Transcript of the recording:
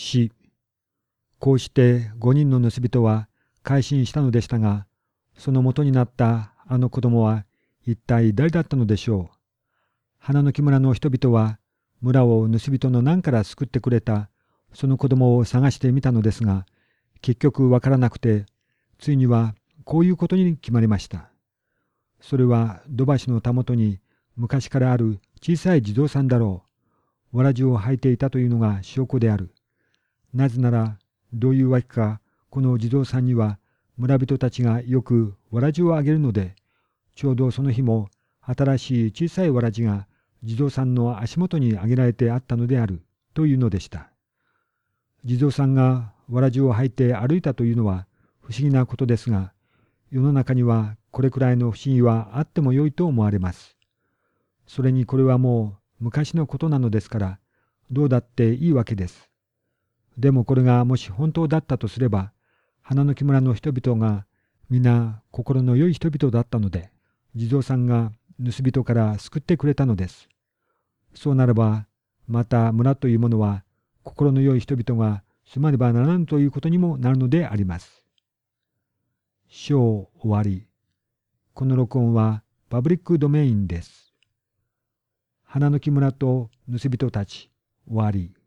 死。こうして五人の盗人は改心したのでしたが、その元になったあの子供は一体誰だったのでしょう。花の木村の人々は村を盗人の難から救ってくれたその子供を探してみたのですが、結局わからなくて、ついにはこういうことに決まりました。それは土橋のたもとに昔からある小さい地蔵さんだろう。わらじを履いていたというのが証拠である。なぜなら、どういうわけか、この地蔵さんには村人たちがよくわらじをあげるので、ちょうどその日も新しい小さいわらじが地蔵さんの足元にあげられてあったのであるというのでした。地蔵さんがわらじを履いて歩いたというのは不思議なことですが、世の中にはこれくらいの不思議はあってもよいと思われます。それにこれはもう昔のことなのですから、どうだっていいわけです。でもこれがもし本当だったとすれば、花の木村の人々が皆心の良い人々だったので、地蔵さんが盗人から救ってくれたのです。そうならば、また村というものは心の良い人々が住まねばならぬということにもなるのであります。章終わり。この録音はパブリックドメインです。花の木村と盗人たち終わり。